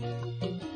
うん。